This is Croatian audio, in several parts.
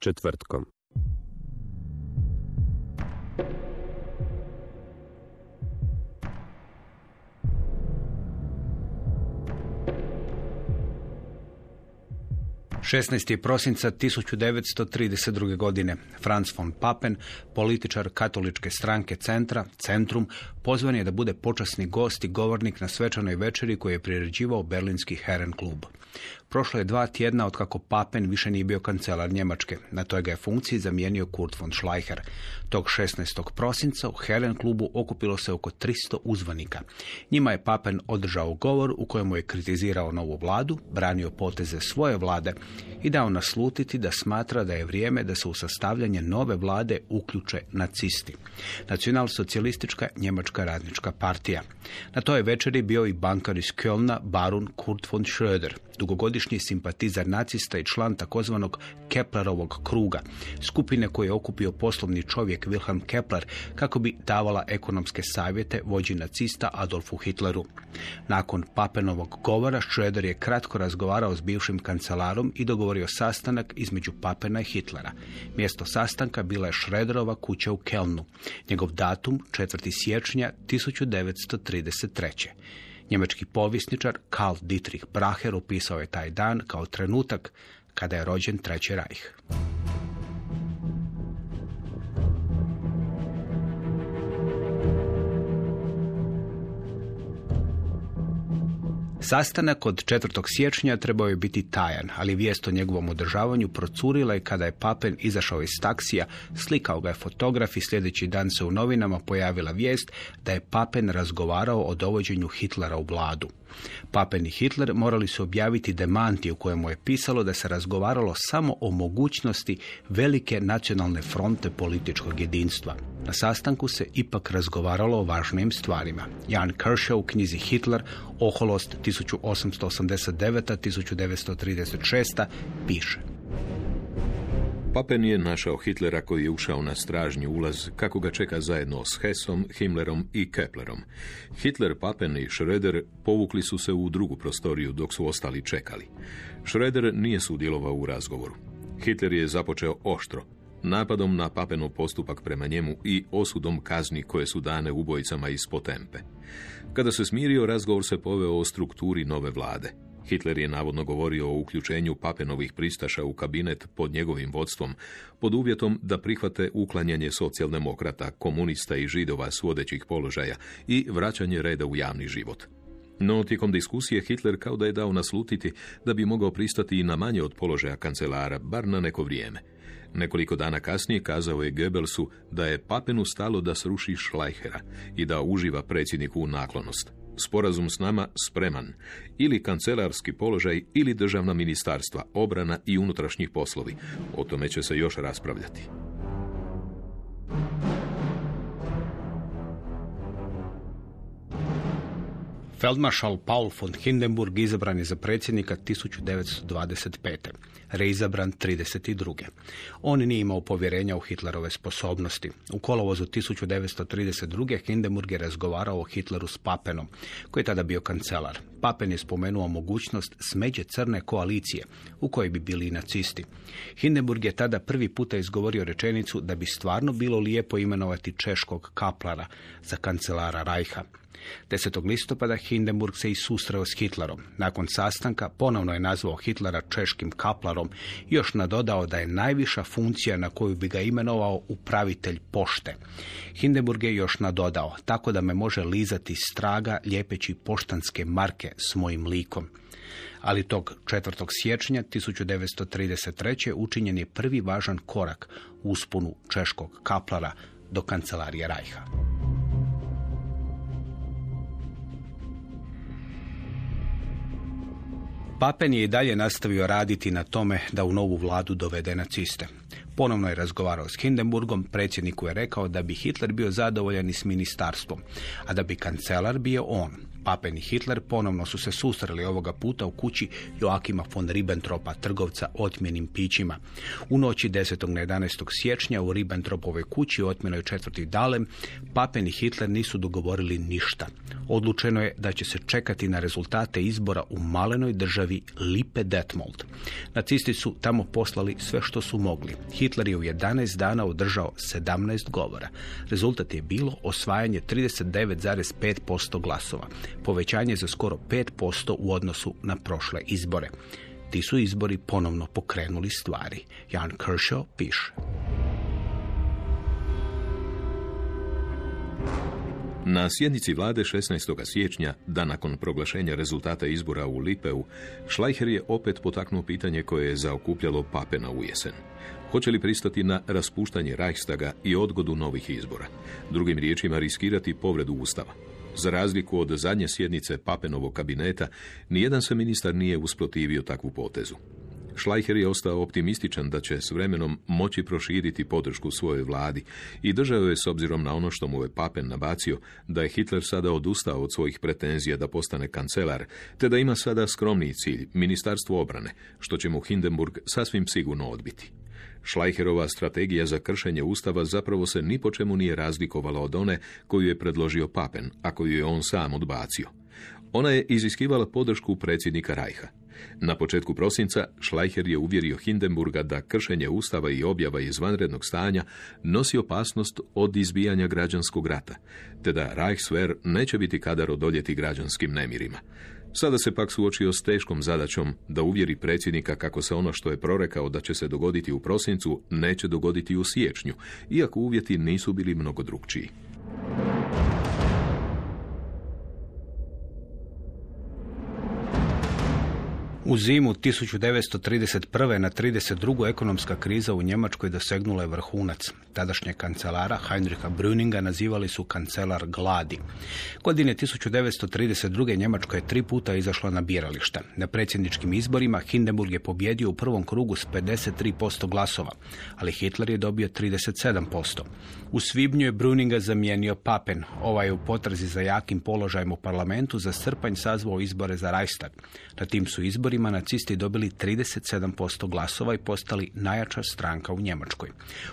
Četvrtkom. Šesnaest prosinca 1932. godine Franz von Papen, političar katoličke stranke Centra, Centrum, pozvan je da bude počasni gost i govornik na svečanoj večeri koju je priređivao Berlinski Herren klub. Prošlo je dva tjedna od kako Papen više nije bio kancelar Njemačke. Na toj ga je funkciji zamijenio Kurt von Schleicher. Tog 16. prosinca u Herren klubu okupilo se oko 300 uzvanika. Njima je Papen održao govor u kojemu je kritizirao novu vladu, branio poteze svoje vlade i dao naslutiti da smatra da je vrijeme da se u sastavljanje nove vlade uključe nacisti. Nacionalsocijalistička Njemačka radnička partija. Na toj večeri bio i bankar iz Kölna, barun Kurt von Schröder, dugogodišnji simpatizar nacista i član takozvanog Keplerovog kruga, skupine koje je okupio poslovni čovjek Wilhelm Kepler kako bi davala ekonomske savjete vođi nacista Adolfu Hitleru. Nakon Papenovog govora Schröder je kratko razgovarao s bivšim kancelarom i dogovorio sastanak između Papena i Hitlera. Mjesto sastanka bila je Schröderova kuća u Kelnu. Njegov datum 4. siječnja 1933. Njemački povjesničar Karl Dietrich Bracher opisao je taj dan kao trenutak kada je rođen Treći rajh. Sastanak od 4. siječnja trebao je biti tajan, ali vijest o njegovom održavanju procurila je kada je Papen izašao iz taksija, slikao ga je fotograf i sljedeći dan se u novinama pojavila vijest da je Papen razgovarao o dovođenju Hitlera u vladu. Papen i Hitler morali su objaviti demanti u kojemu je pisalo da se razgovaralo samo o mogućnosti velike nacionalne fronte političkog jedinstva. Na sastanku se ipak razgovaralo o važnim stvarima. Jan Kershaw u knjizi Hitler, oholost 1889-1936 piše. Papen je našao Hitlera koji je ušao na stražnji ulaz kako ga čeka zajedno s Hessom, Himmlerom i Keplerom. Hitler, Papen i Schröder povukli su se u drugu prostoriju dok su ostali čekali. Schröder nije sudjelovao u razgovoru. Hitler je započeo oštro, napadom na Papenov postupak prema njemu i osudom kazni koje su dane ubojicama iz Potempe. Kada se smirio, razgovor se poveo o strukturi nove vlade. Hitler je navodno govorio o uključenju Papenovih pristaša u kabinet pod njegovim vodstvom, pod uvjetom da prihvate uklanjanje socijaldemokrata, komunista i židova s vodećih položaja i vraćanje reda u javni život. No, tijekom diskusije Hitler kao da je dao naslutiti da bi mogao pristati i na manje od položaja kancelara, bar na neko vrijeme. Nekoliko dana kasnije kazao je Goebbelsu da je Papenu stalo da sruši Schleichera i da uživa predsjedniku naklonost. Sporazum s nama spreman. Ili kancelarski položaj ili državna ministarstva, obrana i unutrašnjih poslovi. O tome će se još raspravljati. Feldmaršal Paul von Hindenburg izabran je za predsjednika 1925. Reizabran 32. On nije imao povjerenja u Hitlerove sposobnosti. U kolovozu 1932. Hindenburg je razgovarao o Hitleru s Papenom, koji je tada bio kancelar. Papen je spomenuo mogućnost smeđe crne koalicije, u kojoj bi bili i nacisti. Hindenburg je tada prvi puta izgovorio rečenicu da bi stvarno bilo lijepo imenovati češkog kaplara za kancelara Rajha. 10. listopada Hindenburg se i susreo s Hitlerom. Nakon sastanka ponovno je nazvao Hitlera češkim kaplarom i još nadodao da je najviša funkcija na koju bi ga imenovao upravitelj pošte. Hindenburg je još nadodao, tako da me može lizati straga ljepeći poštanske marke s mojim likom ali tog 4. siječnja 1933. učinjen je prvi važan korak u usponu češkog kaplara do kancelarije Rajha. Papen je i dalje nastavio raditi na tome da u novu vladu dovede naciste. Ponovno je razgovarao s Hindenburgom, predsjedniku je rekao da bi Hitler bio zadovoljan i s ministarstvom, a da bi kancelar bio on. Papen i Hitler ponovno su se susreli ovoga puta u kući Joakima von Ribbentropa, trgovca otmjenim pićima. U noći 10. na 11. siječnja u Ribbentropovoj kući otmjenoj četvrti dalem, Papen i Hitler nisu dogovorili ništa. Odlučeno je da će se čekati na rezultate izbora u malenoj državi Lipe Detmold. Nacisti su tamo poslali sve što su mogli. Hitler je u 11 dana održao 17 govora. Rezultat je bilo osvajanje 39,5% glasova povećanje za skoro 5% u odnosu na prošle izbore. Ti su izbori ponovno pokrenuli stvari. Jan Kershaw piše. Na sjednici vlade 16. siječnja, dan nakon proglašenja rezultata izbora u Lipeu, Schleicher je opet potaknuo pitanje koje je zaokupljalo Papena u jesen. Hoće li pristati na raspuštanje Reichstaga i odgodu novih izbora? Drugim riječima riskirati povredu Ustava. Za razliku od zadnje sjednice Papenovog kabineta, nijedan se ministar nije usprotivio takvu potezu. Schleicher je ostao optimističan da će s vremenom moći proširiti podršku svojoj vladi i držao je s obzirom na ono što mu je Papen nabacio da je Hitler sada odustao od svojih pretenzija da postane kancelar, te da ima sada skromniji cilj, ministarstvo obrane, što će mu Hindenburg sasvim sigurno odbiti. Šlajherova strategija za kršenje ustava zapravo se ni po čemu nije razlikovala od one koju je predložio Papen, a koju je on sam odbacio. Ona je iziskivala podršku predsjednika Rajha. Na početku prosinca Schleicher je uvjerio Hindenburga da kršenje ustava i objava izvanrednog stanja nosi opasnost od izbijanja građanskog rata, te da Reichswehr neće biti kadar odoljeti građanskim nemirima. Sada se pak suočio s teškom zadaćom da uvjeri predsjednika kako se ono što je prorekao da će se dogoditi u prosincu neće dogoditi u siječnju, iako uvjeti nisu bili mnogo drugčiji. U zimu 1931. na 32. ekonomska kriza u Njemačkoj dosegnula je vrhunac. Tadašnje kancelara Heinricha Brüninga nazivali su kancelar gladi. Godine 1932. Njemačka je tri puta izašla na birališta. Na predsjedničkim izborima Hindenburg je pobjedio u prvom krugu s 53% glasova, ali Hitler je dobio 37%. U svibnju je Brüninga zamijenio Papen. Ovaj je u potrazi za jakim položajem u parlamentu za srpanj sazvao izbore za Reichstag. Na tim su izborima nacisti dobili 37% glasova i postali najjača stranka u Njemačkoj.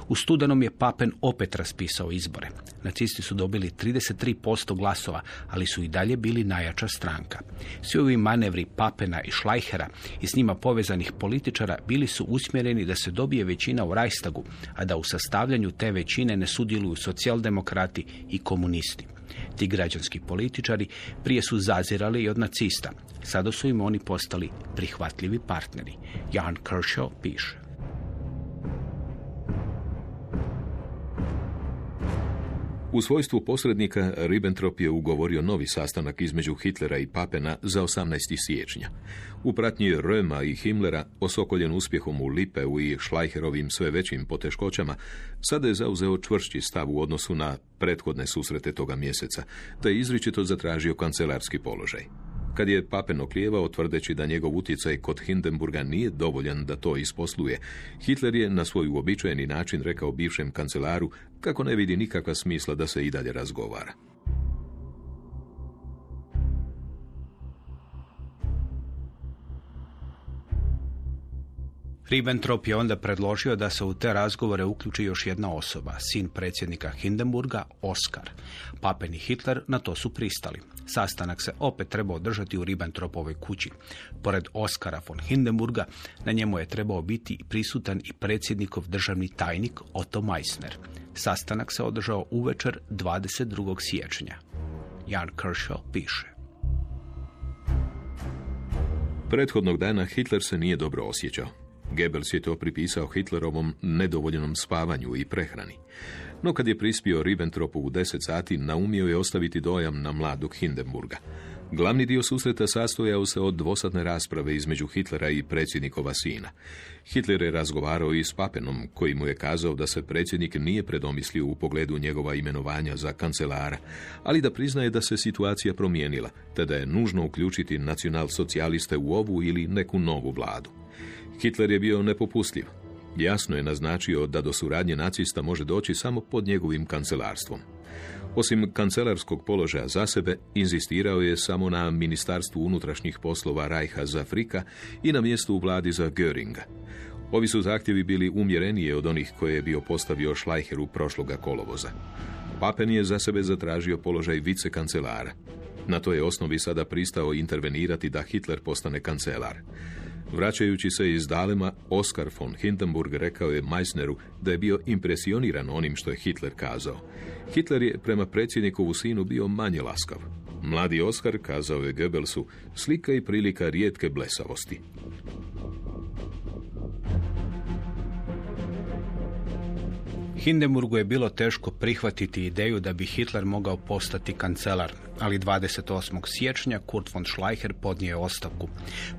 U studenom je Papen opet raspisao izbore. Nacisti su dobili 33% glasova, ali su i dalje bili najjača stranka. Svi ovi manevri Papena i Schleichera i s njima povezanih političara bili su usmjereni da se dobije većina u Reichstagu, a da u sastavljanju te većine ne sudjeluju socijaldemokrati i komunisti. Ti građanski političari prije su zazirali i od nacista. Sada su im oni postali prihvatljivi partneri. Jan Kershaw piše. U svojstvu posrednika Ribbentrop je ugovorio novi sastanak između Hitlera i Papena za 18. siječnja. U pratnji Röma i Himmlera, osokoljen uspjehom u Lipeu i Schleicherovim sve većim poteškoćama, sada je zauzeo čvršći stav u odnosu na prethodne susrete toga mjeseca, te je izričito zatražio kancelarski položaj. Kad je Papen oklijevao tvrdeći da njegov utjecaj kod Hindenburga nije dovoljan da to isposluje, Hitler je na svoj uobičajeni način rekao bivšem kancelaru kako ne vidi nikakva smisla da se i dalje razgovara. Ribbentrop je onda predložio da se u te razgovore uključi još jedna osoba, sin predsjednika Hindenburga, Oskar. Papen i Hitler na to su pristali. Sastanak se opet trebao održati u Ribbentropovoj kući. Pored Oskara von Hindenburga, na njemu je trebao biti prisutan i predsjednikov državni tajnik Otto Meissner. Sastanak se održao uvečer 22. siječnja. Jan Kershaw piše. Prethodnog dana Hitler se nije dobro osjećao. Goebbels je to pripisao Hitlerovom nedovoljenom spavanju i prehrani. No kad je prispio Ribbentropu u 10 sati, naumio je ostaviti dojam na mladog Hindenburga. Glavni dio susreta sastojao se od dvosadne rasprave između Hitlera i predsjednikova sina. Hitler je razgovarao i s Papenom, koji mu je kazao da se predsjednik nije predomislio u pogledu njegova imenovanja za kancelara, ali da priznaje da se situacija promijenila, te da je nužno uključiti nacional-socijaliste u ovu ili neku novu vladu. Hitler je bio nepopustljiv. Jasno je naznačio da do suradnje nacista može doći samo pod njegovim kancelarstvom. Osim kancelarskog položaja za sebe, inzistirao je samo na Ministarstvu unutrašnjih poslova Rajha za Frika i na mjestu u vladi za Göringa. Ovi su zahtjevi bili umjerenije od onih koje je bio postavio Schleicheru prošloga kolovoza. Papen je za sebe zatražio položaj vice kancelara. Na toj osnovi sada pristao intervenirati da Hitler postane kancelar. Vraćajući se iz Dalema, Oskar von Hindenburg rekao je Meissneru da je bio impresioniran onim što je Hitler kazao. Hitler je prema predsjednikovu sinu bio manje laskav. Mladi Oskar, kazao je Goebbelsu, slika i prilika rijetke blesavosti. Hindenburgu je bilo teško prihvatiti ideju da bi Hitler mogao postati kancelar, ali 28. siječnja Kurt von Schleicher podnije ostavku.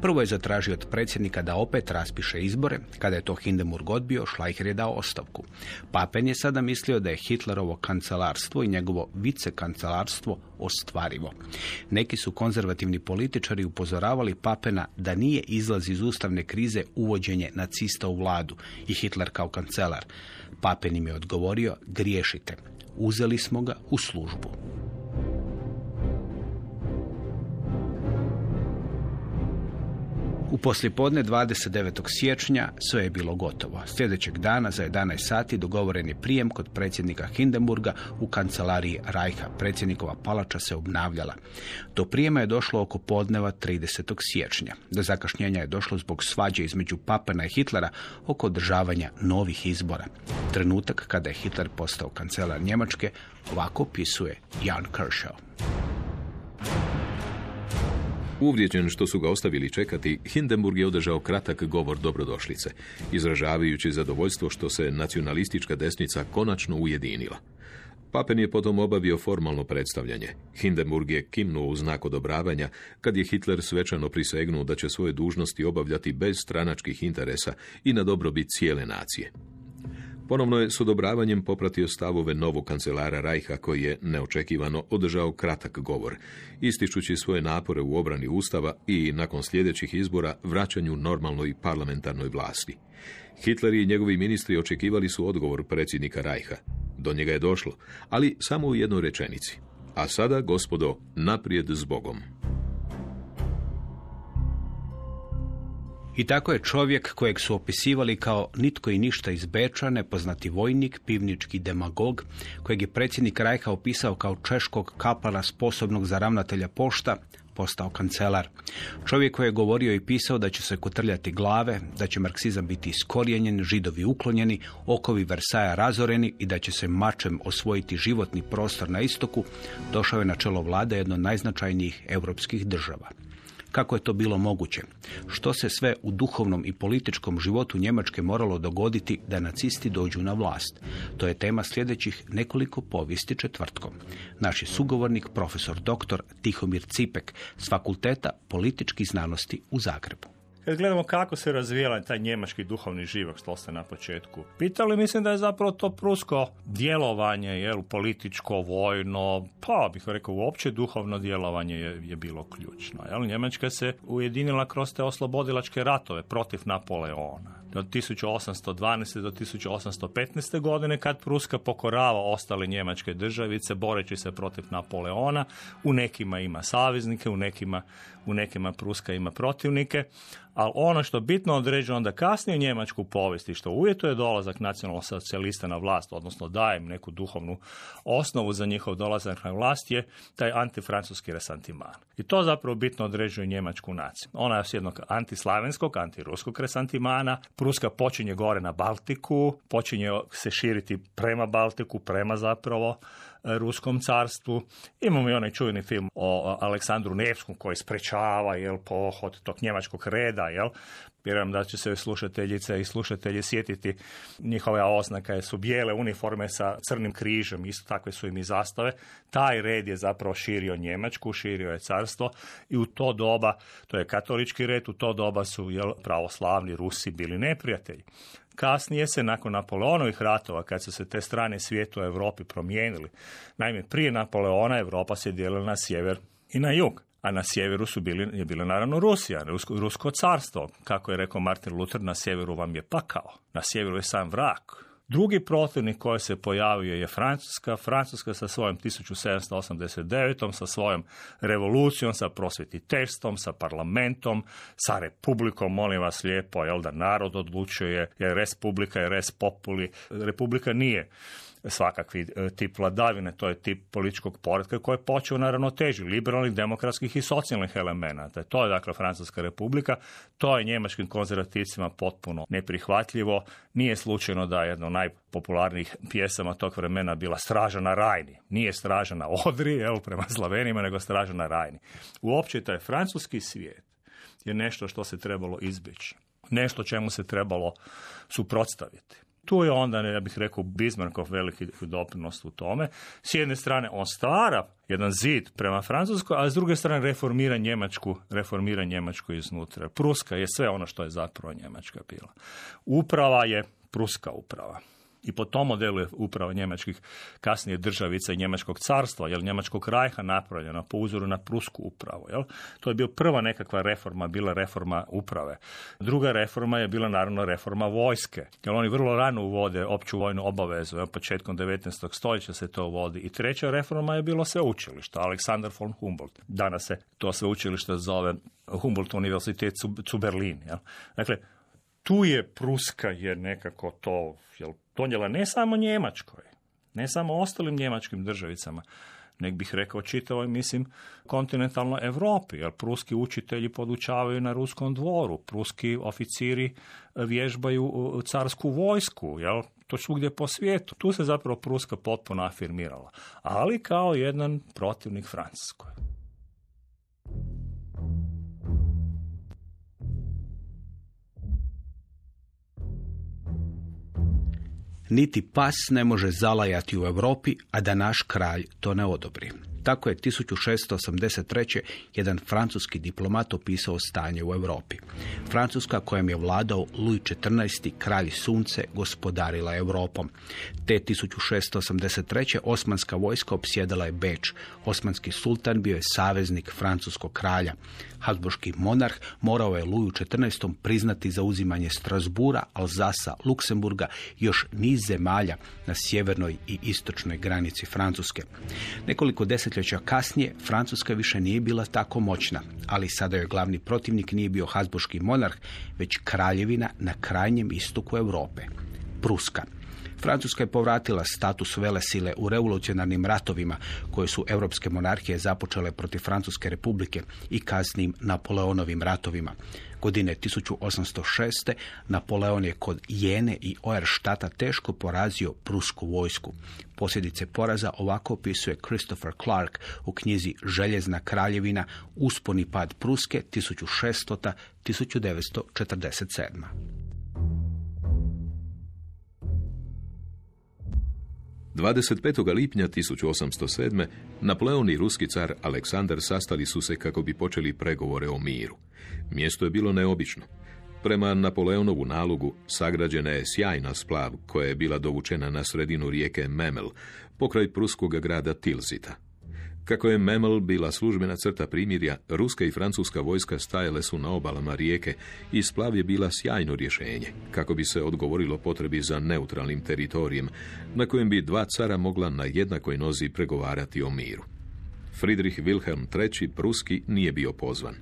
Prvo je zatražio od predsjednika da opet raspiše izbore. Kada je to Hindenburg odbio, Schleicher je dao ostavku. Papen je sada mislio da je Hitlerovo kancelarstvo i njegovo vicekancelarstvo ostvarivo. Neki su konzervativni političari upozoravali Papena da nije izlaz iz ustavne krize uvođenje nacista u vladu i Hitler kao kancelar. Papen im je odgovorio, griješite. Uzeli smo ga u službu. U poslijepodne 29. siječnja sve je bilo gotovo. Sljedećeg dana za 11 sati dogovoren je prijem kod predsjednika Hindenburga u kancelariji Rajha. Predsjednikova palača se obnavljala. Do prijema je došlo oko podneva 30. siječnja. Do zakašnjenja je došlo zbog svađe između Papena i Hitlera oko održavanja novih izbora. Trenutak kada je Hitler postao kancelar Njemačke ovako opisuje Jan Kershaw. Uvrijeđen što su ga ostavili čekati, Hindenburg je održao kratak govor dobrodošlice, izražavajući zadovoljstvo što se nacionalistička desnica konačno ujedinila. Papen je potom obavio formalno predstavljanje. Hindenburg je kimnuo u znak odobravanja kad je Hitler svečano prisegnuo da će svoje dužnosti obavljati bez stranačkih interesa i na dobrobit cijele nacije. Ponovno je s odobravanjem popratio stavove novog kancelara Rajha koji je neočekivano održao kratak govor, ističući svoje napore u obrani Ustava i nakon sljedećih izbora vraćanju normalnoj parlamentarnoj vlasti. Hitler i njegovi ministri očekivali su odgovor predsjednika Rajha. Do njega je došlo, ali samo u jednoj rečenici. A sada, gospodo, naprijed s Bogom. I tako je čovjek kojeg su opisivali kao nitko i ništa iz Beča, nepoznati vojnik, pivnički demagog, kojeg je predsjednik Rajha opisao kao češkog kapala sposobnog za ravnatelja pošta, postao kancelar. Čovjek koji je govorio i pisao da će se kotrljati glave, da će marksizam biti iskorijenjen, židovi uklonjeni, okovi Versaja razoreni i da će se mačem osvojiti životni prostor na istoku, došao je na čelo vlade jedno od najznačajnijih europskih država. Kako je to bilo moguće? Što se sve u duhovnom i političkom životu Njemačke moralo dogoditi da nacisti dođu na vlast? To je tema sljedećih nekoliko povijesti četvrtkom. Naš je sugovornik profesor dr. Tihomir Cipek s Fakulteta političkih znanosti u Zagrebu. Kad gledamo kako se razvijala taj njemački duhovni život, što ste na početku pitali, mislim da je zapravo to prusko djelovanje, jel, političko, vojno, pa bih rekao uopće duhovno djelovanje je, je bilo ključno. Jel? Njemačka se ujedinila kroz te oslobodilačke ratove protiv Napoleona od 1812. do 1815. godine kad Pruska pokorava ostale njemačke državice boreći se protiv Napoleona. U nekima ima saveznike, u nekima, u nekima Pruska ima protivnike. Ali ono što bitno određuje onda kasnije njemačku povijest i što uvjetuje dolazak nacionalnog socijalista na vlast, odnosno daje im neku duhovnu osnovu za njihov dolazak na vlast je taj antifrancuski resantiman. I to zapravo bitno određuje njemačku naciju. Ona je s jednog antislavenskog, antiruskog resantimana, Pruska počinje gore na Baltiku, počinje se širiti prema Baltiku, prema zapravo Ruskom carstvu. Imamo i onaj čuveni film o Aleksandru Nevskom koji sprečava jel, pohod tog njemačkog reda, jel, Vjerujem da će se slušateljice i slušatelji sjetiti njihove oznake su bijele uniforme sa crnim križem, isto takve su im i zastave. Taj red je zapravo širio Njemačku, širio je carstvo i u to doba, to je katolički red, u to doba su jel, pravoslavni Rusi bili neprijatelji. Kasnije se, nakon Napoleonovih ratova, kad su se te strane svijeta u Europi promijenili, naime, prije Napoleona Europa se dijelila na sjever i na jug a na sjeveru su bili, je bila naravno Rusija, Rusko, Rusko carstvo. Kako je rekao Martin Luther, na sjeveru vam je pakao, na sjeveru je sam vrak. Drugi protivnik koji se pojavio je Francuska. Francuska sa svojom 1789. sa svojom revolucijom, sa prosvjetiteljstvom, sa parlamentom, sa republikom, molim vas lijepo, jel da narod odlučuje, je res publika, je res populi. Republika nije svakakvi e, tip vladavine, to je tip političkog poredka koji je počeo na ravnoteži liberalnih, demokratskih i socijalnih elemenata. To je dakle Francuska republika, to je njemačkim konzervativcima potpuno neprihvatljivo. Nije slučajno da je jedno od najpopularnijih pjesama tog vremena bila Straža na Rajni. Nije Straža na Odri, evo prema Slavenima, nego Straža na Rajni. Uopće taj francuski svijet je nešto što se trebalo izbjeći. Nešto čemu se trebalo suprotstaviti. Tu je onda, ja bih rekao, Bismarckov veliki doprinos u tome. S jedne strane on stvara jedan zid prema Francuskoj, a s druge strane reformira Njemačku, reformira Njemačku iznutra. Pruska je sve ono što je zapravo Njemačka bila. Uprava je pruska uprava. I po tom modelu je upravo njemačkih kasnije državica i njemačkog carstva, jel njemačkog rajha napravljeno po uzoru na prusku upravu. Jel? To je bio prva nekakva reforma, bila reforma uprave. Druga reforma je bila naravno reforma vojske, jer oni vrlo rano uvode opću vojnu obavezu, jel? početkom 19. stoljeća se to uvodi. I treća reforma je bilo sveučilište, Aleksandar von Humboldt. Danas se to sveučilište zove Humboldt univerzitet zu Berlin. Jel? Dakle, tu je Pruska je nekako to jel, donijela ne samo Njemačkoj, ne samo ostalim njemačkim državicama, nek bih rekao čitavoj, mislim, kontinentalnoj Europi, jer pruski učitelji podučavaju na ruskom dvoru, pruski oficiri vježbaju carsku vojsku, jel? to svugdje po svijetu. Tu se zapravo Pruska potpuno afirmirala, ali kao jedan protivnik Francuskoj. Niti pas ne može zalajati u Europi, a da naš kralj to ne odobri. Tako je 1683. jedan francuski diplomat opisao stanje u Europi. Francuska kojem je vladao Louis XIV. kralj sunce gospodarila Europom. Te 1683. osmanska vojska opsjedala je Beč. Osmanski sultan bio je saveznik francuskog kralja. Habsburški monarh morao je Luju XIV. priznati zauzimanje Strasbura, Alzasa, Luksemburga i još niz zemalja na sjevernoj i istočnoj granici Francuske. Nekoliko desetljeća kasnije Francuska više nije bila tako moćna, ali sada joj glavni protivnik nije bio Habsburški monarh, već kraljevina na krajnjem istoku Europe, Pruska. Francuska je povratila status velesile u revolucionarnim ratovima koje su europske monarhije započele protiv Francuske republike i kasnim Napoleonovim ratovima. Godine 1806. Napoleon je kod Jene i Oerštata teško porazio prusku vojsku. Posljedice poraza ovako opisuje Christopher Clark u knjizi Željezna kraljevina, usponi pad Pruske 1600. 25. lipnja 1807. Napoleon i ruski car Aleksandar sastali su se kako bi počeli pregovore o miru. Mjesto je bilo neobično. Prema Napoleonovu nalogu sagrađena je sjajna splav koja je bila dovučena na sredinu rijeke Memel, pokraj pruskog grada Tilzita. Kako je Memel bila službena crta primirja, ruska i francuska vojska stajale su na obalama rijeke i splav je bila sjajno rješenje, kako bi se odgovorilo potrebi za neutralnim teritorijem, na kojem bi dva cara mogla na jednakoj nozi pregovarati o miru. Friedrich Wilhelm III. Pruski nije bio pozvan.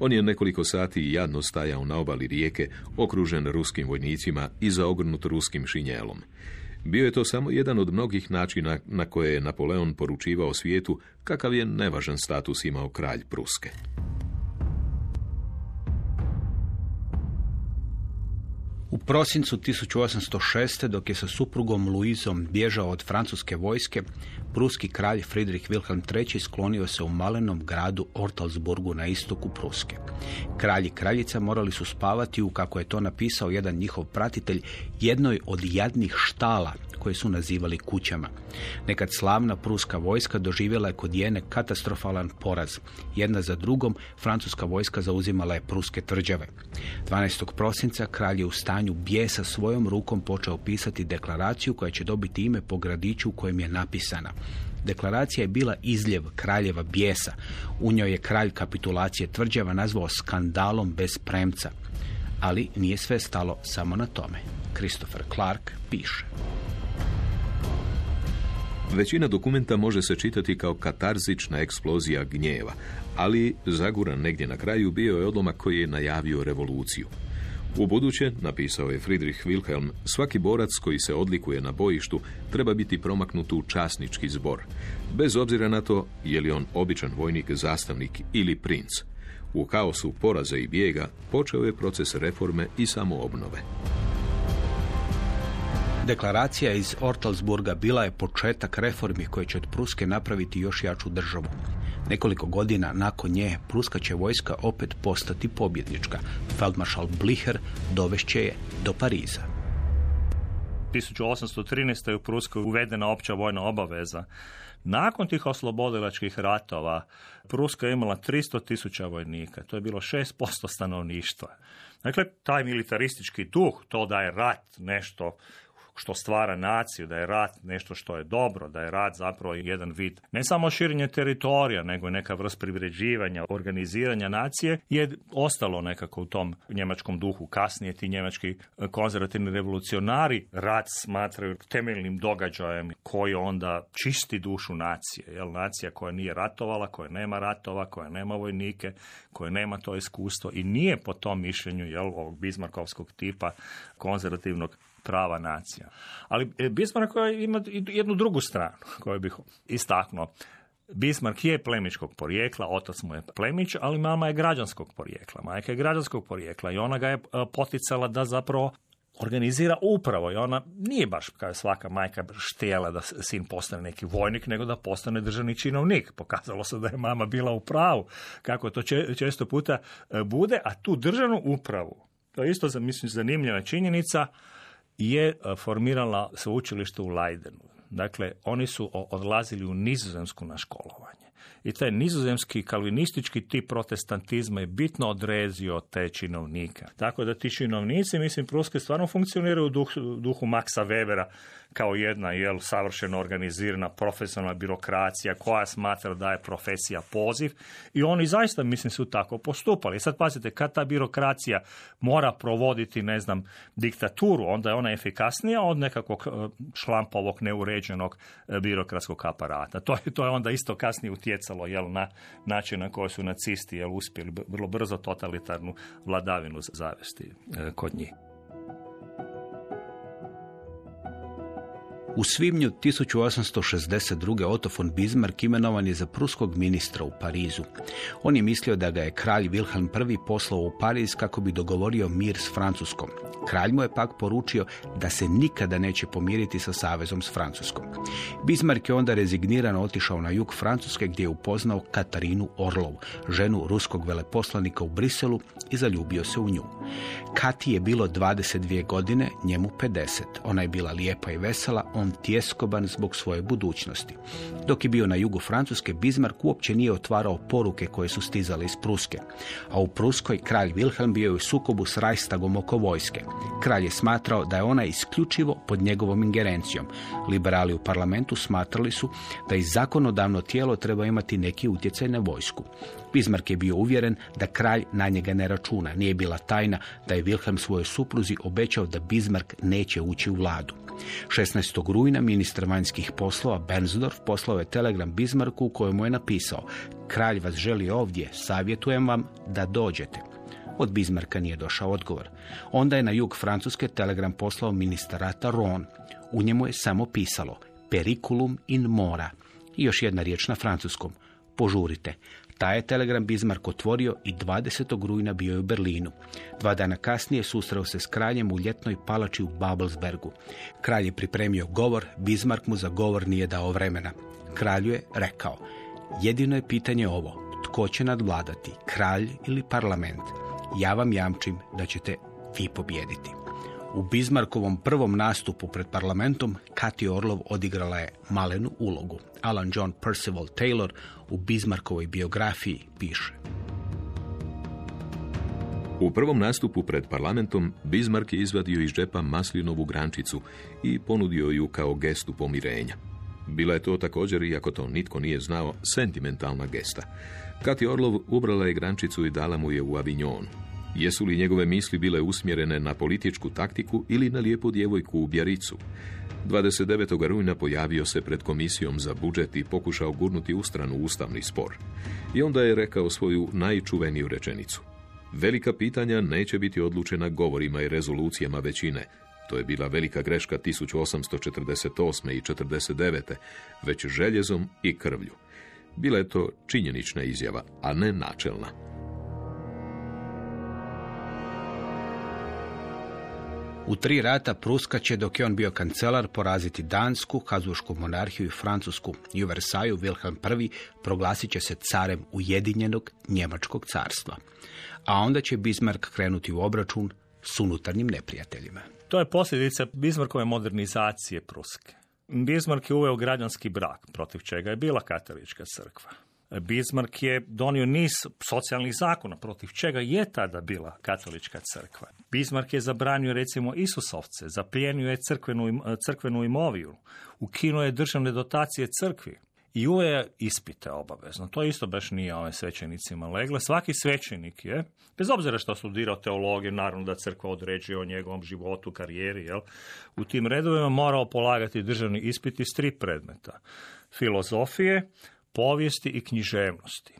On je nekoliko sati jadno stajao na obali rijeke, okružen ruskim vojnicima i zaogrnut ruskim šinjelom. Bio je to samo jedan od mnogih načina na koje je Napoleon poručivao svijetu kakav je nevažan status imao kralj Pruske. Prosincu 1806. dok je sa suprugom Luizom bježao od francuske vojske, pruski kralj Friedrich Wilhelm III. sklonio se u malenom gradu Ortalsburgu na istoku Pruske. Kralj i kraljica morali su spavati u, kako je to napisao jedan njihov pratitelj, jednoj od jadnih štala koje su nazivali kućama. Nekad slavna pruska vojska doživjela je kod jene katastrofalan poraz. Jedna za drugom francuska vojska zauzimala je pruske tvrđave. 12. prosinca kralj je u stanju bijesa svojom rukom počeo pisati deklaraciju koja će dobiti ime po gradiću u kojem je napisana. Deklaracija je bila izljev kraljeva bijesa. U njoj je kralj kapitulacije tvrđava nazvao skandalom bez premca. Ali nije sve stalo samo na tome. Christopher Clark piše. Većina dokumenta može se čitati kao katarzična eksplozija gnjeva, ali zaguran negdje na kraju bio je odlomak koji je najavio revoluciju. U buduće, napisao je Friedrich Wilhelm, svaki borac koji se odlikuje na bojištu treba biti promaknut u časnički zbor, bez obzira na to je li on običan vojnik, zastavnik ili princ. U kaosu poraza i bijega počeo je proces reforme i samoobnove. Deklaracija iz Ortalsburga bila je početak reformi koje će od Pruske napraviti još jaču državu. Nekoliko godina nakon nje Pruska će vojska opet postati pobjednička. Feldmaršal Blicher dovešće je do Pariza. 1813. je u Pruskoj uvedena opća vojna obaveza. Nakon tih oslobodilačkih ratova Pruska je imala 300 tisuća vojnika. To je bilo 6% stanovništva. Dakle, taj militaristički duh, to da je rat nešto što stvara naciju, da je rat nešto što je dobro, da je rat zapravo jedan vid ne samo širenje teritorija, nego i neka vrst privređivanja, organiziranja nacije, je ostalo nekako u tom njemačkom duhu. Kasnije ti njemački e, konzervativni revolucionari rat smatraju temeljnim događajem koji onda čisti dušu nacije. Jel, nacija koja nije ratovala, koja nema ratova, koja nema vojnike, koja nema to iskustvo i nije po tom mišljenju jel, ovog bizmarkovskog tipa konzervativnog prava nacija. Ali e, Bismarck ima jednu drugu stranu koju bih istaknuo. Bismarck je plemičkog porijekla, otac mu je plemić, ali mama je građanskog porijekla. Majka je građanskog porijekla i ona ga je e, poticala da zapravo organizira upravo i ona nije baš kao svaka majka štijela da sin postane neki vojnik, nego da postane državni činovnik. Pokazalo se da je mama bila u pravu, kako to često puta e, bude, a tu državnu upravu, to je isto mislim zanimljiva činjenica, je e, formirala sveučilište u Leidenu. Dakle, oni su odlazili u nizozemsku na školovanje. I taj nizozemski kalvinistički tip protestantizma je bitno odrezio te činovnike. Tako da ti činovnici, mislim, pruske stvarno funkcioniraju u duhu, duhu Maxa Webera, kao jedna jel, savršeno organizirana profesionalna birokracija koja smatra da je profesija poziv i oni zaista mislim su tako postupali. Sad pazite, kad ta birokracija mora provoditi, ne znam, diktaturu, onda je ona efikasnija od nekakvog e, šlampovog, neuređenog e, birokratskog aparata. To je, to je onda isto kasnije utjecalo jel, na način na koji su nacisti jel, uspjeli vrlo brzo totalitarnu vladavinu zavesti e, kod njih. U svibnju 1862. Otto von Bismarck imenovan je za pruskog ministra u Parizu. On je mislio da ga je kralj Wilhelm I poslao u Pariz kako bi dogovorio mir s Francuskom. Kralj mu je pak poručio da se nikada neće pomiriti sa savezom s Francuskom. Bismarck je onda rezignirano otišao na jug Francuske gdje je upoznao Katarinu Orlov, ženu ruskog veleposlanika u Briselu i zaljubio se u nju. Kati je bilo 22 godine, njemu 50. Ona je bila lijepa i vesela, on tjeskoban zbog svoje budućnosti. Dok je bio na jugu Francuske, Bismarck uopće nije otvarao poruke koje su stizale iz Pruske. A u Pruskoj kralj Wilhelm bio je u sukobu s Reichstagom oko vojske. Kralj je smatrao da je ona isključivo pod njegovom ingerencijom. Liberali u parlamentu smatrali su da i zakonodavno tijelo treba imati neki utjecaj na vojsku. Bismarck je bio uvjeren da kralj na njega ne računa. Nije bila tajna da je Wilhelm svojoj supruzi obećao da Bismarck neće ući u vladu. 16. rujna ministar vanjskih poslova Bernsdorf poslao je telegram Bismarcku u kojemu je napisao Kralj vas želi ovdje, savjetujem vam da dođete. Od Bismarcka nije došao odgovor. Onda je na jug Francuske telegram poslao ministar rata Ron. U njemu je samo pisalo periculum in mora. I još jedna riječ na francuskom. Požurite. Taj je telegram Bismarck otvorio i 20. rujna bio je u Berlinu. Dva dana kasnije susreo se s kraljem u ljetnoj palači u Babelsbergu. Kralj je pripremio govor, Bismarck mu za govor nije dao vremena. Kralju je rekao, jedino je pitanje ovo, tko će nadvladati, kralj ili parlament? Ja vam jamčim da ćete vi pobijediti. U Bismarckovom prvom nastupu pred parlamentom Kati Orlov odigrala je malenu ulogu. Alan John Percival Taylor u Bismarckovoj biografiji piše. U prvom nastupu pred parlamentom Bismarck je izvadio iz džepa maslinovu grančicu i ponudio ju kao gestu pomirenja. Bila je to također, iako to nitko nije znao, sentimentalna gesta. Kati Orlov ubrala je grančicu i dala mu je u Avignon. Jesu li njegove misli bile usmjerene na političku taktiku ili na lijepu djevojku u Bjaricu? 29. rujna pojavio se pred komisijom za budžet i pokušao gurnuti u stranu ustavni spor. I onda je rekao svoju najčuveniju rečenicu. Velika pitanja neće biti odlučena govorima i rezolucijama većine. To je bila velika greška 1848. i 49. već željezom i krvlju. Bila je to činjenična izjava, a ne načelna. U tri rata Pruska će, dok je on bio kancelar, poraziti Dansku, Hazušku monarhiju i Francusku. I u Versaju Wilhelm I proglasit će se carem Ujedinjenog Njemačkog carstva. A onda će Bismarck krenuti u obračun s unutarnjim neprijateljima. To je posljedica Bismarckove modernizacije Pruske. Bismarck je uveo građanski brak, protiv čega je bila katolička crkva. Bismarck je donio niz socijalnih zakona, protiv čega je tada bila katolička crkva. Bismarck je zabranio recimo Isusovce, zaplijenio je crkvenu, crkvenu imoviju, ukinuo je državne dotacije crkvi, i uveo ispite obavezno. To isto baš nije ovim svećenicima legle. Svaki svećenik je, bez obzira što studirao teologiju, naravno da crkva određuje o njegovom životu, karijeri, jel, u tim redovima morao polagati državni ispit iz tri predmeta. Filozofije, povijesti i književnosti.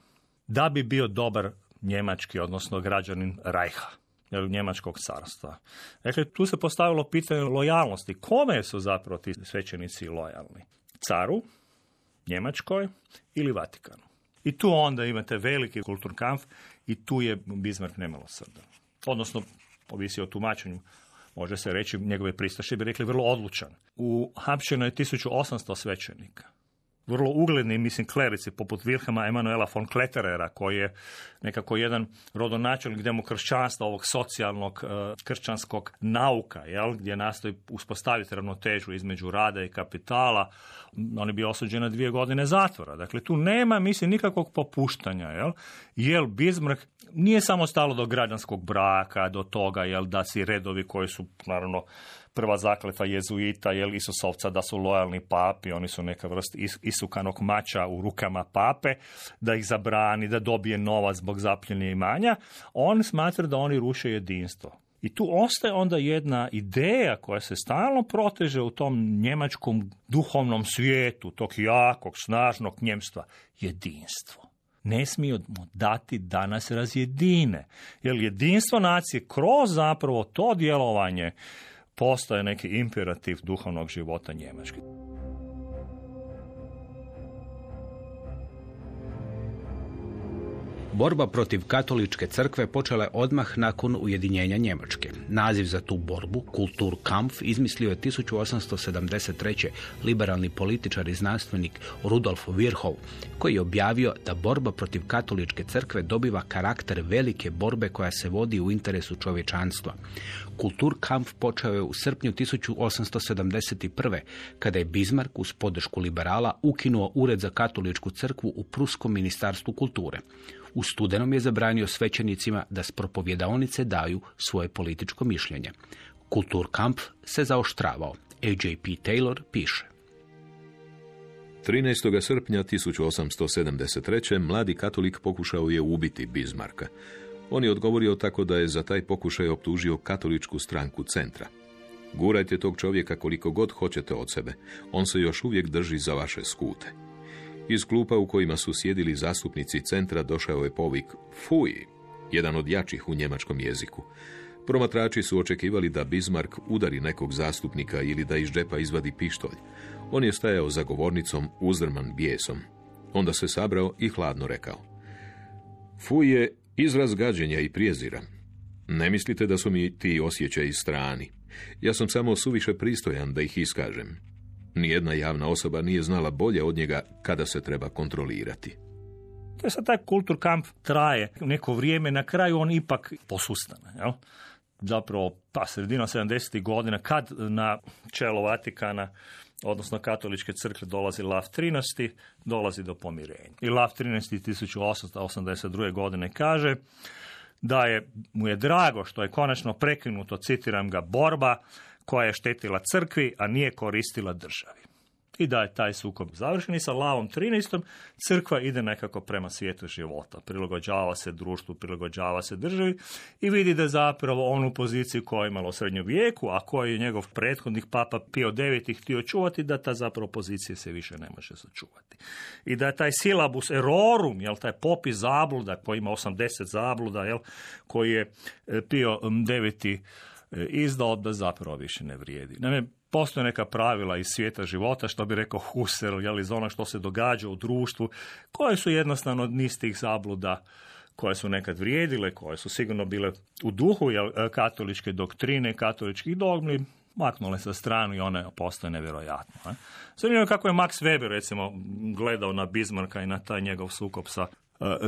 Da bi bio dobar njemački, odnosno građanin Rajha jel, njemačkog carstva. Dakle, tu se postavilo pitanje lojalnosti. Kome su zapravo ti svećenici lojalni? Caru, Njemačkoj ili Vatikanu. I tu onda imate veliki kulturkampf i tu je Bismarck nemalo srdan. Odnosno, ovisi o tumačenju, može se reći, njegove pristaše bi rekli vrlo odlučan. U Hapšenu je 1800 svećenika vrlo ugledni, mislim, klerici poput Wilhelma Emanuela von Kletterera, koji je nekako jedan rodonačelnik demokršćanstva, ovog socijalnog uh, kršćanskog nauka, jel, gdje nastoji uspostaviti ravnotežu između rada i kapitala. On je bio osuđen na dvije godine zatvora. Dakle, tu nema, mislim, nikakvog popuštanja, jel, jel Bismarck nije samo stalo do građanskog braka, do toga, jel, da si redovi koji su, naravno, prva zakletva jezuita, jel Isusovca da su lojalni papi, oni su neka vrst isukanog mača u rukama pape, da ih zabrani, da dobije novac zbog zapljenja imanja, on smatra da oni ruše jedinstvo. I tu ostaje onda jedna ideja koja se stalno proteže u tom njemačkom duhovnom svijetu, tog jakog, snažnog njemstva, jedinstvo. Ne smiju dati danas razjedine. Jer jedinstvo nacije kroz zapravo to djelovanje postoje neki imperativ duhovnog života Njemačke. Borba protiv katoličke crkve počela je odmah nakon ujedinjenja Njemačke. Naziv za tu borbu, Kulturkampf, izmislio je 1873. liberalni političar i znanstvenik Rudolf Virchow, koji je objavio da borba protiv katoličke crkve dobiva karakter velike borbe koja se vodi u interesu čovječanstva. Kulturkampf počeo je u srpnju 1871. kada je Bismarck uz podršku liberala ukinuo ured za katoličku crkvu u Pruskom ministarstvu kulture. U studenom je zabranio svećenicima da s propovjedaonice daju svoje političko mišljenje. Kulturkampf se zaoštravao. A.J.P. Taylor piše. 13. srpnja 1873. mladi katolik pokušao je ubiti Bismarka. On je odgovorio tako da je za taj pokušaj optužio katoličku stranku centra. Gurajte tog čovjeka koliko god hoćete od sebe. On se još uvijek drži za vaše skute. Iz klupa u kojima su sjedili zastupnici centra došao je povik Fuj, jedan od jačih u njemačkom jeziku. Promatrači su očekivali da Bismarck udari nekog zastupnika ili da iz džepa izvadi pištolj. On je stajao za govornicom uzdrman bijesom. Onda se sabrao i hladno rekao. Fu je izraz gađenja i prijezira. Ne mislite da su mi ti osjećaji strani. Ja sam samo suviše pristojan da ih iskažem. Nijedna javna osoba nije znala bolje od njega kada se treba kontrolirati. To je sad taj kulturkamp traje neko vrijeme, na kraju on ipak posustane. Jel? Zapravo, pa sredina 70. godina, kad na čelo Vatikana, odnosno katoličke crkve dolazi Lav 13. dolazi do pomirenja. I Lav 13. 1882. godine kaže da je, mu je drago što je konačno prekinuto, citiram ga, borba koja je štetila crkvi, a nije koristila državi i da je taj sukob završen i sa Lavom 13. crkva ide nekako prema svijetu života. Prilagođava se društvu, prilagođava se državi i vidi da zapravo onu poziciju koju je imala u srednjem vijeku, a koju je njegov prethodnik papa Pio IX htio čuvati, da ta zapravo pozicija se više ne može sačuvati. I da je taj silabus erorum, jel, taj popis zabluda koji ima 80 zabluda, jel, koji je e, Pio IX izdao da zapravo više ne vrijedi. Naime, Postoje neka pravila iz svijeta života, što bi rekao Husserl, jel, iz ono što se događa u društvu, koje su jednostavno niz tih zabluda koje su nekad vrijedile, koje su sigurno bile u duhu jel, katoličke doktrine, katoličkih dogmi, maknule sa stranu i one postoje nevjerojatno. Ne? Zanimljivo kako je Max Weber recimo gledao na Bismarcka i na taj njegov sukob sa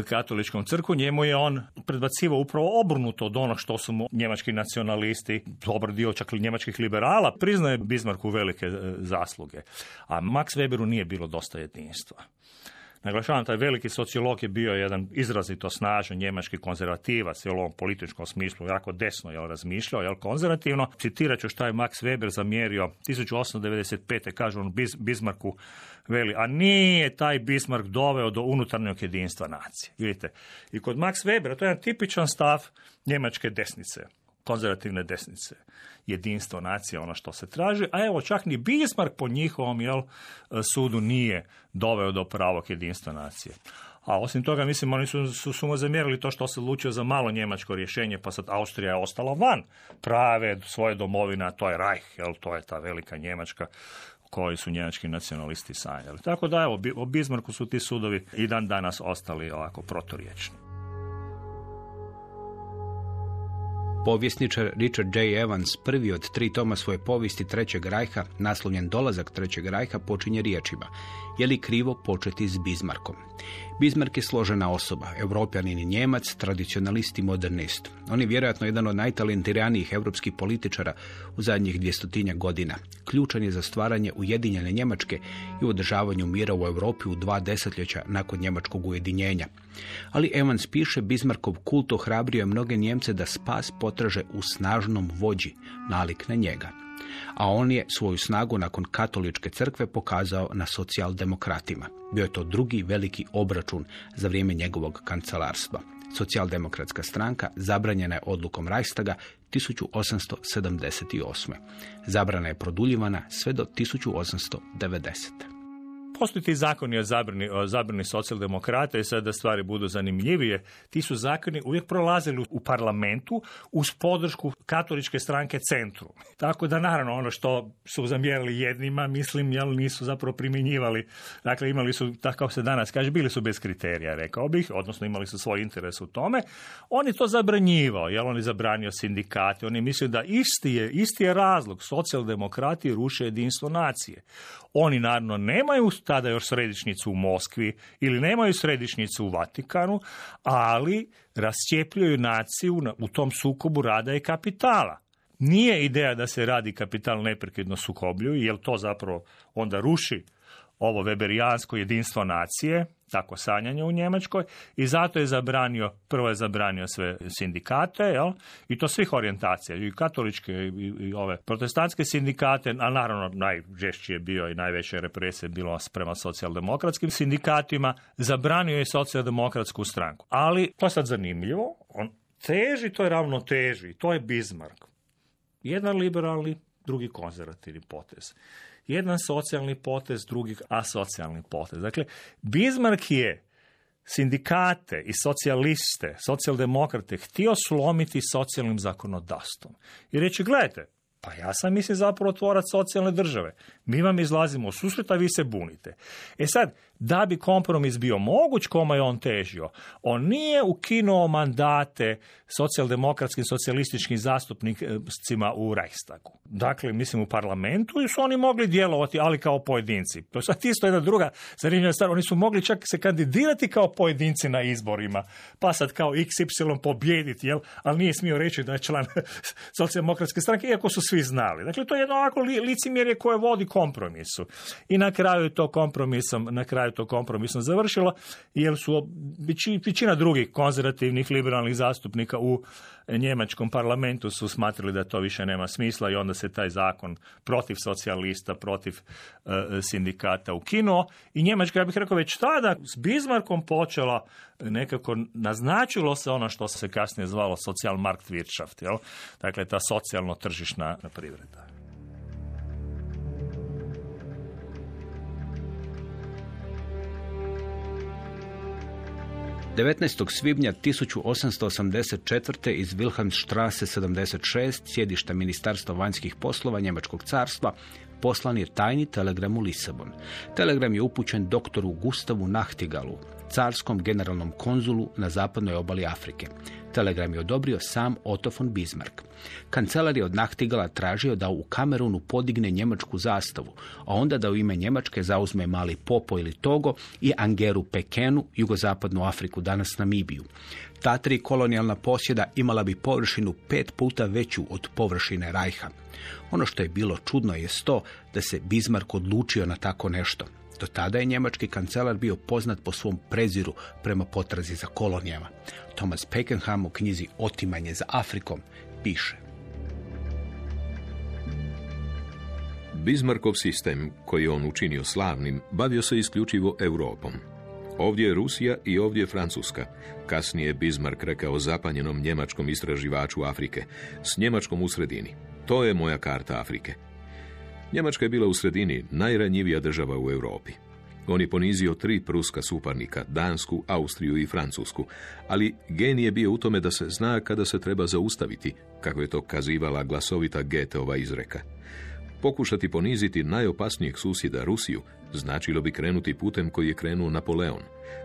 katoličkom crkvu, njemu je on predbacivao upravo obrnuto od onog što su mu njemački nacionalisti, dobar dio čak i njemačkih liberala, priznaje Bismarcku velike e, zasluge. A Max Weberu nije bilo dosta jedinstva. Naglašavam, taj veliki sociolog je bio jedan izrazito snažan njemački konzervativac, u ovom političkom smislu jako desno jel, razmišljao, jel konzervativno. Citirat ću šta je Max Weber zamjerio 1895. kaže on Bismarcku, veli, a nije taj Bismarck doveo do unutarnjeg jedinstva nacije. Vidite, i kod Max Webera to je jedan tipičan stav njemačke desnice, konzervativne desnice jedinstvo nacije, ono što se traži, a evo čak ni Bismarck po njihovom jel, sudu nije doveo do pravog jedinstva nacije. A osim toga, mislim, oni su, su, su mu zamjerili to što se odlučio za malo njemačko rješenje, pa sad Austrija je ostala van prave svoje domovine, a to je Reich, jel, to je ta velika Njemačka koji su njemački nacionalisti sanjali. Tako da, evo, o Bismarcku su ti sudovi i dan danas ostali ovako protorječni. Povjesničar Richard J. Evans, prvi od tri toma svoje povijesti Trećeg rajha, naslovljen Dolazak Trećeg rajha, počinje riječima. Je li krivo početi s Bismarkom? Bismarck je složena osoba, europljanin i njemac, tradicionalist i modernist. On je vjerojatno jedan od najtalentiranijih europskih političara u zadnjih dvjestotinja godina. Ključan je za stvaranje Ujedinjene Njemačke i održavanju mira u Europi u dva desetljeća nakon njemačkog ujedinjenja. Ali Evans piše, Bismarckov kult ohrabrio je mnoge Njemce da spas potraže u snažnom vođi, nalik na njega. A on je svoju snagu nakon katoličke crkve pokazao na socijaldemokratima. Bio je to drugi veliki obračun za vrijeme njegovog kancelarstva. Socijaldemokratska stranka zabranjena je odlukom Reichstaga 1878. Zabrana je produljivana sve do 1890 postoji ti zakoni o zabrani, o zabrani socijaldemokrata i sada da stvari budu zanimljivije. Ti su zakoni uvijek prolazili u parlamentu uz podršku katoličke stranke centru. Tako da naravno ono što su zamjerili jednima, mislim, jel nisu zapravo primjenjivali. Dakle, imali su, tako kao se danas kaže, bili su bez kriterija, rekao bih, odnosno imali su svoj interes u tome. On je to zabranjivao, jel on je zabranio sindikate, oni misle da isti je, isti je razlog, socijaldemokrati ruše jedinstvo nacije. Oni naravno nemaju tada još središnjicu u Moskvi ili nemaju središnjicu u Vatikanu, ali rascijepljuju naciju u tom sukobu rada i kapitala. Nije ideja da se radi kapital neprekidno sukobljuju, jer to zapravo onda ruši ovo weberijansko jedinstvo nacije, tako sanjanje u Njemačkoj, i zato je zabranio, prvo je zabranio sve sindikate, jel? i to svih orijentacija, i katoličke i, i ove protestantske sindikate, a naravno najžešći je bio i najveća represija bilo prema socijaldemokratskim sindikatima, zabranio je socijaldemokratsku stranku. Ali, to je sad zanimljivo, on teži toj ravnoteži, to je Bismarck. Jedan liberalni, drugi konzervativni potez jedan socijalni potez, drugi asocijalni potez. Dakle, Bismarck je sindikate i socijaliste, socijaldemokrate htio slomiti socijalnim zakonodavstvom. I reći, gledajte, pa ja sam mislim zapravo tvorac socijalne države. Mi vam izlazimo u susret, a vi se bunite. E sad, da bi kompromis bio moguć, kome je on težio, on nije ukinuo mandate socijaldemokratskim, socijalističkim zastupnicima u Reichstagu. Dakle, mislim u parlamentu su oni mogli djelovati, ali kao pojedinci. To je sad isto jedna druga zanimljiva stvar. Oni su mogli čak se kandidirati kao pojedinci na izborima, pa sad kao XY pobjediti, jel? ali nije smio reći da je član socijaldemokratske stranke, iako su svi znali. Dakle, to je jedno ovako licimjerje koje vodi kompromisu. I na kraju to kompromisom, na kraju to kompromisom završilo, jer su većina drugih konzervativnih liberalnih zastupnika u njemačkom parlamentu su smatrali da to više nema smisla i onda se taj zakon protiv socijalista, protiv e, sindikata ukinuo i Njemačka, ja bih rekao, već tada s Bismarckom počela nekako naznačilo se ono što se kasnije zvalo Sozialmarktwirtschaft, jel? dakle ta socijalno tržišna privreda. 19. svibnja 1884. iz Wilhelmstrasse 76, sjedišta Ministarstva vanjskih poslova Njemačkog carstva, poslan je tajni telegram u Lisabon. Telegram je upućen doktoru Gustavu Nachtigalu, carskom generalnom konzulu na zapadnoj obali Afrike. Telegram je odobrio sam Otto von Bismarck. Kancelar je od Nachtigala tražio da u Kamerunu podigne njemačku zastavu, a onda da u ime Njemačke zauzme Mali Popo ili Togo i Angeru Pekenu, jugozapadnu Afriku, danas Namibiju. Ta tri kolonijalna posjeda imala bi površinu pet puta veću od površine Rajha. Ono što je bilo čudno je to da se Bismarck odlučio na tako nešto. Do tada je njemački kancelar bio poznat po svom preziru prema potrazi za kolonijama. Thomas Pakenham u knjizi Otimanje za Afrikom piše. Bismarckov sistem, koji je on učinio slavnim, bavio se isključivo Europom. Ovdje je Rusija i ovdje je Francuska. Kasnije je Bismarck rekao zapanjenom njemačkom istraživaču Afrike, s Njemačkom u sredini. To je moja karta Afrike. Njemačka je bila u sredini najranjivija država u Europi. On je ponizio tri pruska suparnika, Dansku, Austriju i Francusku, ali genij je bio u tome da se zna kada se treba zaustaviti, kako je to kazivala glasovita Geteova izreka. Pokušati poniziti najopasnijeg susjeda Rusiju značilo bi krenuti putem koji je krenuo Napoleon,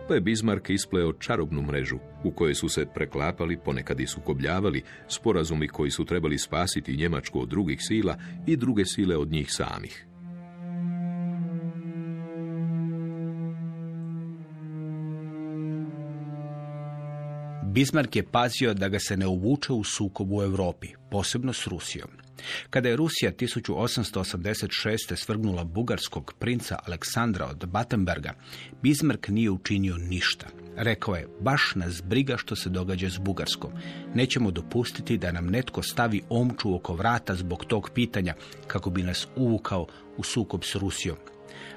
pa je Bismarck ispleo čarobnu mrežu u kojoj su se preklapali, ponekad i sukobljavali, sporazumi koji su trebali spasiti Njemačku od drugih sila i druge sile od njih samih. Bismarck je pazio da ga se ne uvuče u sukob u Europi, posebno s Rusijom. Kada je Rusija 1886. svrgnula bugarskog princa Aleksandra od Battenberga, Bismarck nije učinio ništa. Rekao je, baš nas briga što se događa s Bugarskom. Nećemo dopustiti da nam netko stavi omču oko vrata zbog tog pitanja kako bi nas uvukao u sukob s Rusijom.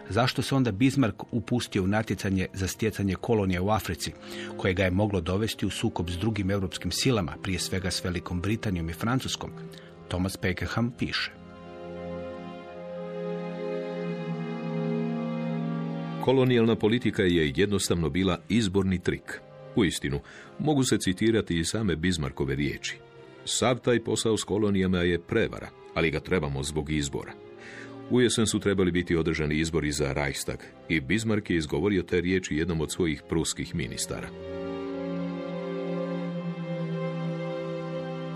Zašto se onda Bismarck upustio u natjecanje za stjecanje kolonije u Africi, koje ga je moglo dovesti u sukob s drugim europskim silama, prije svega s Velikom Britanijom i Francuskom? Thomas Pekeham piše. Kolonijalna politika je jednostavno bila izborni trik. U istinu, mogu se citirati i same Bismarckove riječi. Sav taj posao s kolonijama je prevara, ali ga trebamo zbog izbora. U jesen su trebali biti održani izbori za Reichstag i Bismarck je izgovorio te riječi jednom od svojih pruskih ministara.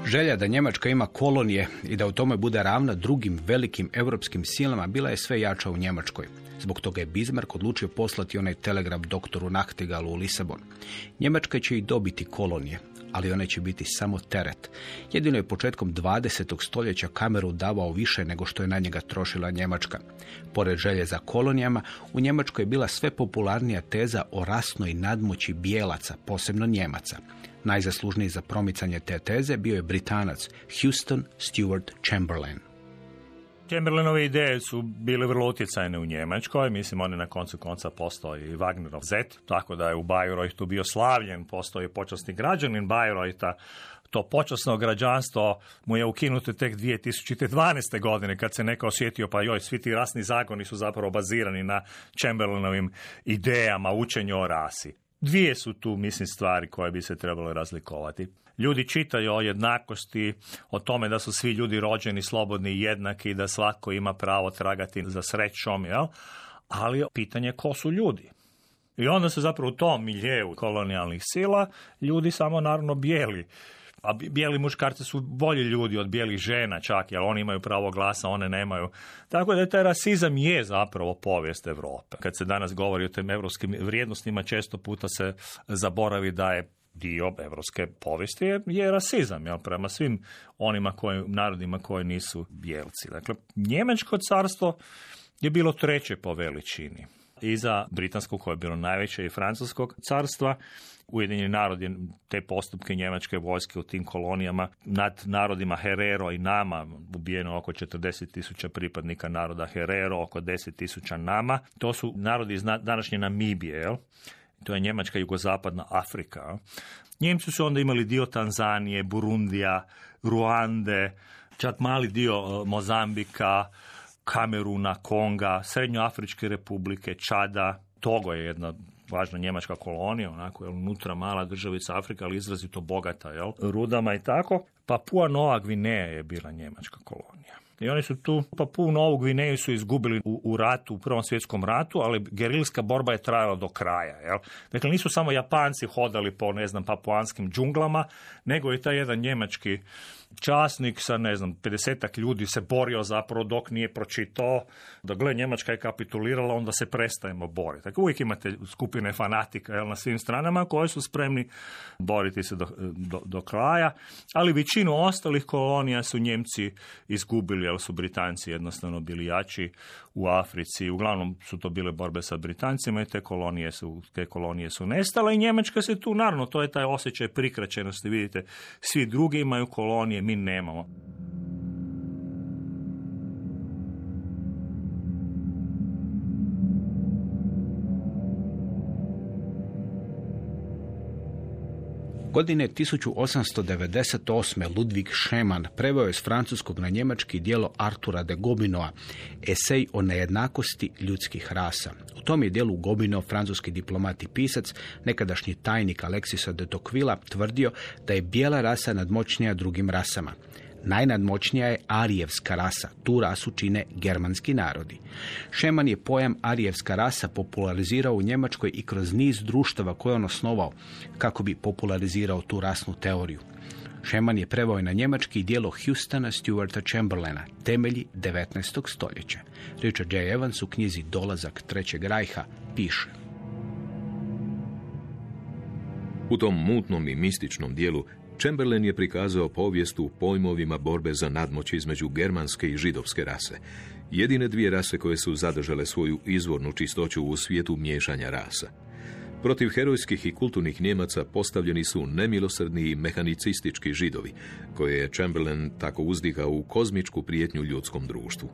Želja da Njemačka ima kolonije i da u tome bude ravna drugim velikim europskim silama bila je sve jača u Njemačkoj. Zbog toga je Bismarck odlučio poslati onaj telegram doktoru Nachtigalu u Lisabon. Njemačka će i dobiti kolonije, ali one će biti samo teret. Jedino je početkom 20. stoljeća kameru davao više nego što je na njega trošila Njemačka. Pored želje za kolonijama, u Njemačkoj je bila sve popularnija teza o rasnoj nadmoći bijelaca, posebno Njemaca. Najzaslužniji za promicanje te teze bio je Britanac Houston Stewart Chamberlain. Chamberlainove ideje su bile vrlo utjecajne u Njemačkoj, mislim one na koncu konca postoji i Wagnerov Z, tako da je u Bayreuthu bio slavljen, postoji počasni građanin Bayreutha, to počasno građanstvo mu je ukinuto tek 2012. godine kad se neko osjetio pa joj, svi ti rasni zakoni su zapravo bazirani na Chamberlainovim idejama, učenju o rasi. Dvije su tu, mislim, stvari koje bi se trebalo razlikovati. Ljudi čitaju o jednakosti, o tome da su svi ljudi rođeni, slobodni i jednaki, da svako ima pravo tragati za srećom, jel? ali pitanje je ko su ljudi. I onda se zapravo u tom miljeu kolonijalnih sila ljudi samo naravno bijeli a bijeli muškarci su bolji ljudi od bijelih žena čak, jer oni imaju pravo glasa, one nemaju. Tako da taj rasizam je zapravo povijest Europe. Kad se danas govori o tim evropskim vrijednostima, često puta se zaboravi da je dio evropske povijesti je, je rasizam jel, prema svim onima koji, narodima koji nisu bijelci. Dakle, Njemačko carstvo je bilo treće po veličini. Iza Britanskog koje je bilo najveće i Francuskog carstva Ujedinjeni narod je te postupke njemačke vojske u tim kolonijama nad narodima Herero i Nama ubijeno oko 40 tisuća pripadnika naroda Herero, oko 10 tisuća Nama. To su narodi iz današnje Namibije, jel? to je Njemačka jugozapadna Afrika. Njemci su onda imali dio Tanzanije, Burundija, Ruande, čak mali dio e, Mozambika, Kameruna, Konga, Srednjoafričke republike, Čada, Togo je jedna važna njemačka kolonija, onako, je unutra mala državica Afrika, ali izrazito bogata, jel, rudama i tako. Papua Nova Gvineja je bila njemačka kolonija. I oni su tu, Papu Novu Gvineju su izgubili u, u, ratu, u Prvom svjetskom ratu, ali gerilska borba je trajala do kraja. Jel? Dakle, nisu samo Japanci hodali po, ne znam, papuanskim džunglama, nego i taj jedan njemački časnik sa, ne znam, 50 ljudi se borio zapravo dok nije pročitao da gle, Njemačka je kapitulirala, onda se prestajemo boriti. Dakle, uvijek imate skupine fanatika jel, na svim stranama koji su spremni boriti se do, do, do kraja, ali većinu ostalih kolonija su Njemci izgubili, jer su Britanci jednostavno bili jači u Africi. Uglavnom su to bile borbe sa Britancima i te kolonije su, te kolonije su nestale i Njemačka se tu, naravno, to je taj osjećaj prikraćenosti. Vidite, svi drugi imaju kolonije, mi nemamo. Godine 1898. Ludwig Schemann preveo je s francuskog na njemački dijelo Artura de Gobineau, esej o nejednakosti ljudskih rasa. U tom je dijelu Gobineau, francuski diplomat i pisac, nekadašnji tajnik Alexisa de Tocqueville, tvrdio da je bijela rasa nadmoćnija drugim rasama. Najnadmoćnija je arijevska rasa. Tu rasu čine germanski narodi. Šeman je pojam arijevska rasa popularizirao u Njemačkoj i kroz niz društava koje on osnovao kako bi popularizirao tu rasnu teoriju. Šeman je prevao na njemački dijelo Houstona Stuarta Chamberlaina, temelji 19. stoljeća. Richard J. Evans u knjizi Dolazak Trećeg rajha piše. U tom mutnom i mističnom dijelu Chamberlain je prikazao povijest u pojmovima borbe za nadmoć između germanske i židovske rase. Jedine dvije rase koje su zadržale svoju izvornu čistoću u svijetu miješanja rasa. Protiv herojskih i kulturnih Njemaca postavljeni su nemilosrdni i mehanicistički židovi, koje je Chamberlain tako uzdigao u kozmičku prijetnju ljudskom društvu.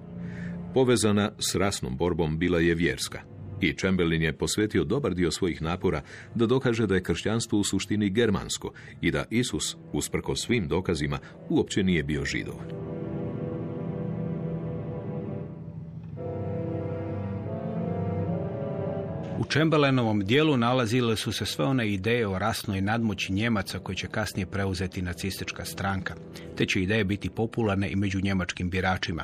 Povezana s rasnom borbom bila je vjerska, i Chamberlain je posvetio dobar dio svojih napora da dokaže da je kršćanstvo u suštini germansko i da Isus, usprko svim dokazima, uopće nije bio židov. U Chamberlainovom dijelu nalazile su se sve one ideje o rasnoj nadmoći Njemaca koje će kasnije preuzeti nacistička stranka. Te će ideje biti popularne i među njemačkim biračima.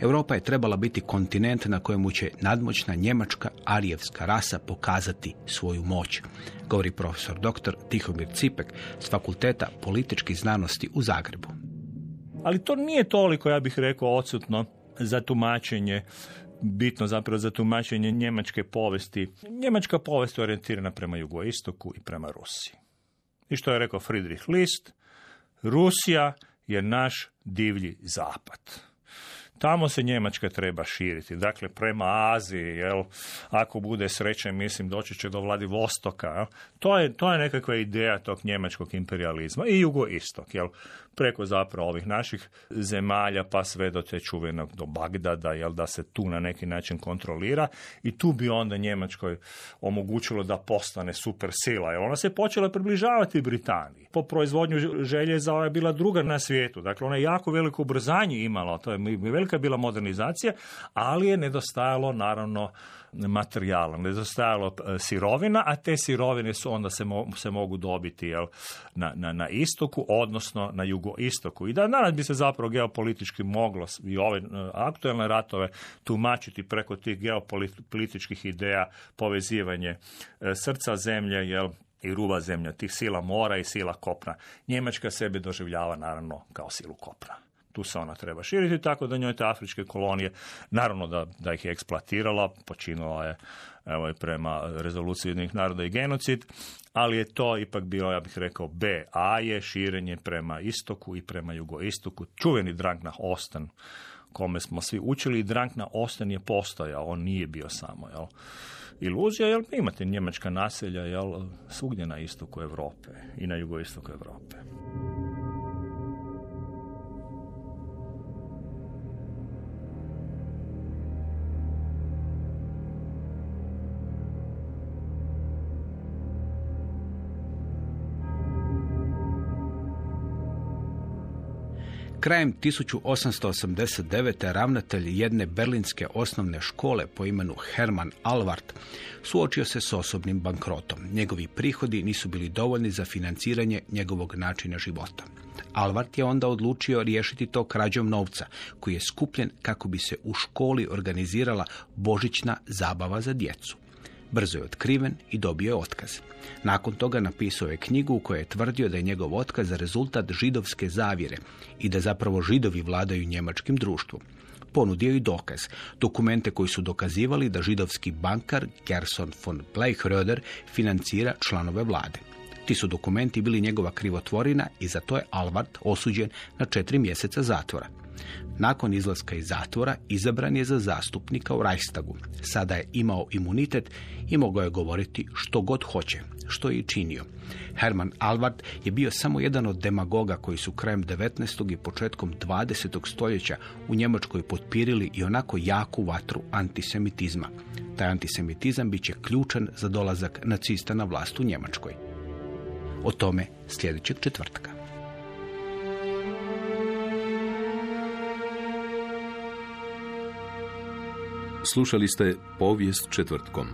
Europa je trebala biti kontinent na kojemu će nadmoćna njemačka arijevska rasa pokazati svoju moć, govori profesor dr. Tihomir Cipek s Fakulteta političkih znanosti u Zagrebu. Ali to nije toliko, ja bih rekao, odsutno za tumačenje bitno zapravo za tumačenje njemačke povesti. Njemačka povest je orijentirana prema jugoistoku i prema Rusiji. I što je rekao Friedrich List, Rusija je naš divlji zapad. Tamo se Njemačka treba širiti, dakle prema Aziji, jel, ako bude sreće, mislim, doći će do Vladivostoka. Jel. To, je, to je nekakva ideja tog njemačkog imperializma i jugoistok, jel, preko zapravo ovih naših zemalja pa sve do te čuvenog do Bagdada, jel, da se tu na neki način kontrolira i tu bi onda Njemačkoj omogućilo da postane super sila. Jel, ona se počela približavati Britaniji. Po proizvodnju željeza ona je bila druga na svijetu, dakle ona je jako veliko ubrzanje imala, to je velika bila modernizacija, ali je nedostajalo naravno materijala, nedostajalo e, sirovina, a te sirovine su onda se, mo- se mogu dobiti jel, na, na, na istoku, odnosno na jugoistoku. I da danas bi se zapravo geopolitički moglo i ove e, aktualne ratove tumačiti preko tih geopolitičkih ideja povezivanje e, srca zemlje, jel, i ruba zemlja, tih sila mora i sila kopna. Njemačka sebe doživljava naravno kao silu kopna. Tu se ona treba širiti, tako da njoj te afričke kolonije, naravno da, da ih je eksploatirala, počinila je evo, prema rezoluciji jednih naroda i genocid, ali je to ipak bilo, ja bih rekao, B. A je širenje prema istoku i prema jugoistoku. Čuveni drang na Osten, kome smo svi učili i drang na Osten je postojao, on nije bio samo, jel? iluzija, jer imate njemačka naselja jel, svugdje na istoku Europe i na jugoistoku Europe. Krajem 1889. ravnatelj jedne berlinske osnovne škole po imenu Hermann Alvart suočio se s osobnim bankrotom. Njegovi prihodi nisu bili dovoljni za financiranje njegovog načina života. Alvart je onda odlučio riješiti to krađom novca, koji je skupljen kako bi se u školi organizirala božićna zabava za djecu. Brzo je otkriven i dobio je otkaz. Nakon toga napisao je knjigu u kojoj je tvrdio da je njegov otkaz rezultat židovske zavjere i da zapravo židovi vladaju njemačkim društvom. Ponudio i dokaz, dokumente koji su dokazivali da židovski bankar Gerson von Bleichroeder financira članove vlade. Ti su dokumenti bili njegova krivotvorina i za to je Alvart osuđen na četiri mjeseca zatvora. Nakon izlaska iz zatvora izabran je za zastupnika u Reichstagu. Sada je imao imunitet i mogao je govoriti što god hoće, što je i činio. Herman Alvart je bio samo jedan od demagoga koji su krajem 19. i početkom 20. stoljeća u Njemačkoj potpirili i onako jaku vatru antisemitizma. Taj antisemitizam bit će ključan za dolazak nacista na vlast u Njemačkoj. O tome sljedećeg četvrtka. Slušali ste Povijest četvrtkom.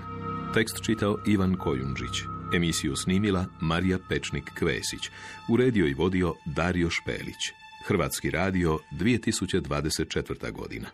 Tekst čitao Ivan Kojundžić. Emisiju snimila Marija Pečnik-Kvesić. Uredio i vodio Dario Špelić. Hrvatski radio 2024. godina.